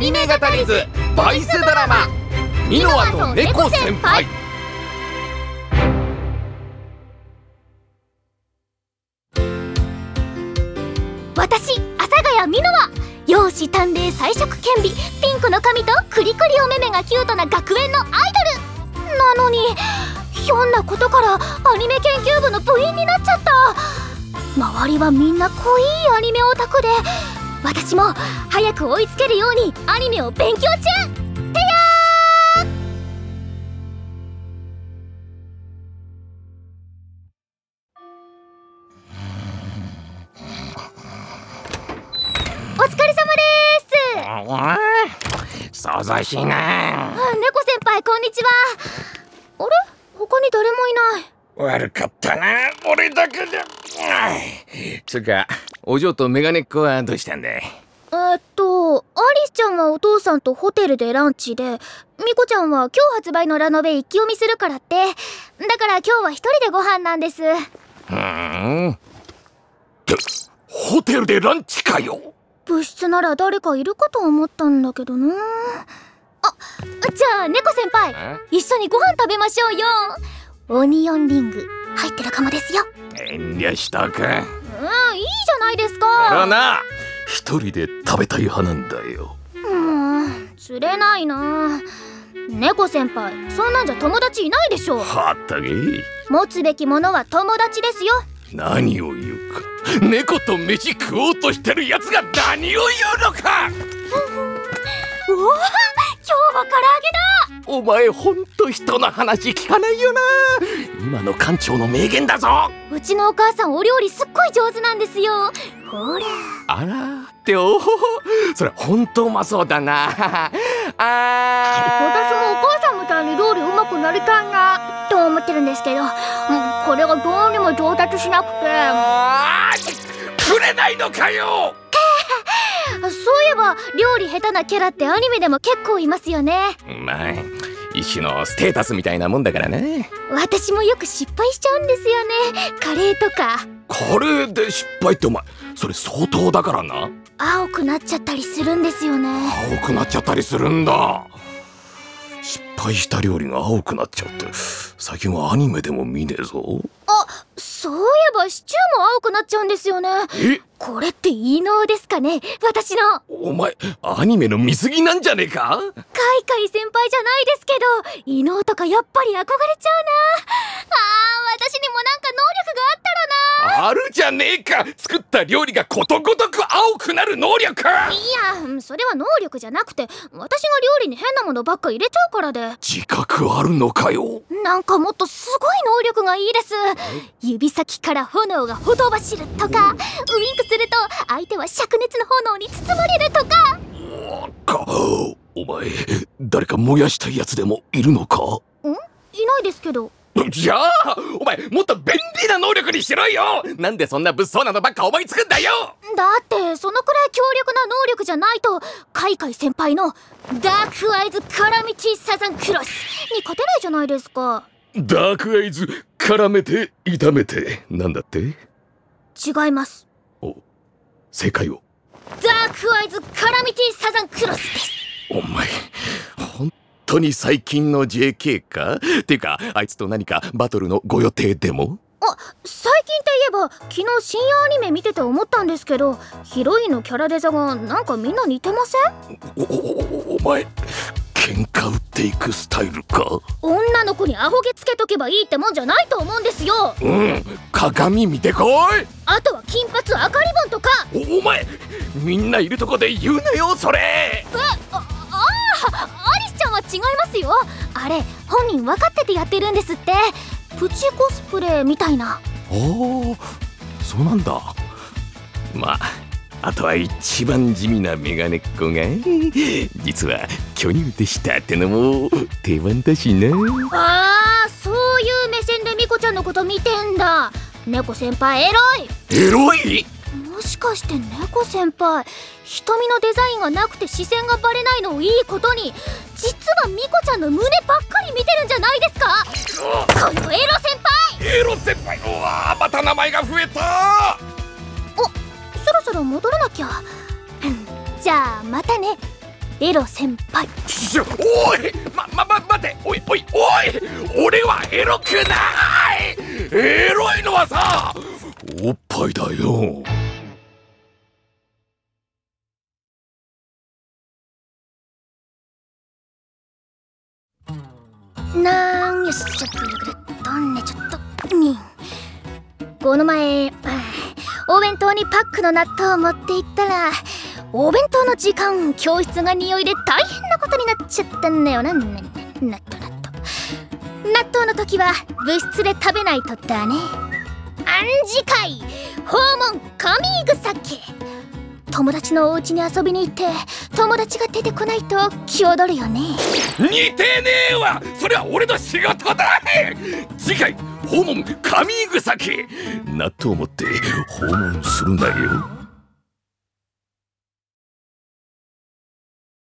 ニメ語り図ボイスドラマ「ミノアと猫先輩」私阿佐ヶ谷美濃は容姿端麗彩色兼備ピンクの髪とクリクリお目目がキュートな学園のアイドル。なのにひょんなことからアニメ研究部の部員になっちゃった。周りはみんな濃いアニメオタクで私も早く追いつけるようにアニメを勉強中。てやお疲れ様です。想像しいな。あ猫先輩こんにちは。あれ？他に誰もいない悪かったな俺だけで。つうかお嬢とメガネっ子はどうしたんだい？えーっとアリスちゃんはお父さんとホテルでランチでミコちゃんは今日発売のラノベ一気読みするからって。だから今日は一人でご飯なんです。ふーん。でホテルでランチかよ。部室なら誰かいるかと思ったんだけどな。あじゃあ猫先輩一緒にご飯食べましょうよオニオンリング入ってるかもですよ。遠慮しとく。うんいいじゃないですか。な。一人で食べたい派なんだよ。うん釣れないな。猫先輩そんなんじゃ友達いないでしょ。はったげ持つべきものは友達ですよ。何を言うか。猫と飯食おうとしてる奴が何を言うのか。おおは唐揚げだ。お前ほんと人の話聞かないよな。今の館長の名言だぞ。うちのお母さんお料理すっごい上手なんですよ。ほら。あらっておおそれほんとうまそうだな。あ私もお母さんみたいに料理うまくなりたいな。と思ってるんですけど、うん、これがどうにも上達しなくて。くれないのかよ料理下手なキャラってアニメでも結構いますよね。まあ一種のステータスみたいなもんだからね。私もよく失敗しちゃうんですよね。カレーとか。カレーで失敗ってお前それ相当だからな。青くなっちゃったりするんですよね。青くなっちゃったりするんだ。失敗した料理が青くなっちゃうって最近はアニメでも見ねえぞ。あそういえばシチューも青くなっちゃうんですよね。え？これって異能ですかね？私の。お前アニメの見過ぎなんじゃねえか？カイカイ先輩じゃないですけど異能とかやっぱり憧れちゃうな。あー私にもなんか能力があったらな。あるじゃねえか！作った料理がことごとく青くなる能力！いやそれは能力じゃなくて私が料理に変なものばっか入れちゃうからで。自覚あるのかよ？なんかもっとすごい能力がいいです。指先から炎がほとばしるとかウインクすると相手は灼熱の炎に包まれるとか。か。お前誰か燃やしたいやつでもいるのか？いないですけど。じゃあお前もっと便利な能力にしろよ。なんでそんな物騒なのばっか思いつくんだよ。だってそのくらい強力な能力じゃないとカイカイ先輩のダークアイズカラミティサザンクロスに勝てないじゃないですか。ダークアイズ絡めて炒めてなんだって？違います。お正解を。ダークアイズカラミティサザンクロスです。お前本当に最近の JK か？っていうかあいつと何かバトルのご予定でも？あ最近って言えば昨日深夜アニメ見てて思ったんですけどヒロインのキャラデザがなんかみんな似てません？おおお前喧嘩売っていくスタイルか？女の子にアホ毛つけとけばいいってもんじゃないと思うんですよ。うん鏡見てこい！あとは金髪赤リボンとか。おお前みんないるとこで言うなよそれ！えあああアリスちゃんは違いますよ。あれ本人分かっててやってるんですって。プチコスプレみたいな。おおそうなんだ。まああとは一番地味なメガネっ子が実は巨乳でしたってのも定番だしな。あーそういう目線でミコちゃんのこと見てんだ。猫先輩エロい。エロい？もしかして猫先輩瞳のデザインがなくて視線がバレないのをいいことに実はミコちゃんの胸ばっかり見てるんじゃないですか？このエロ先輩。エロ先輩？うわまた名前が増えた。そろそろ戻らなきゃ。うんじゃあまたねエロ先輩。おいままま待ておいおいおい俺はエロくない。エロいのはさおっぱいだよ。なんよしちょっとぐるぐるっとねちょっと。にこの前あお弁当にパックの納豆を持って行ったらお弁当の時間教室が匂いで大変なことになっちゃったんだよな。納豆納豆納豆の時は部室で食べないとだね。暗示会訪問神草家友達のお家に遊びに行って友達が出てこないと気を取るよね。似てねえわ。それは俺の仕事だ次回訪問神草木納豆を持って訪問するなよ。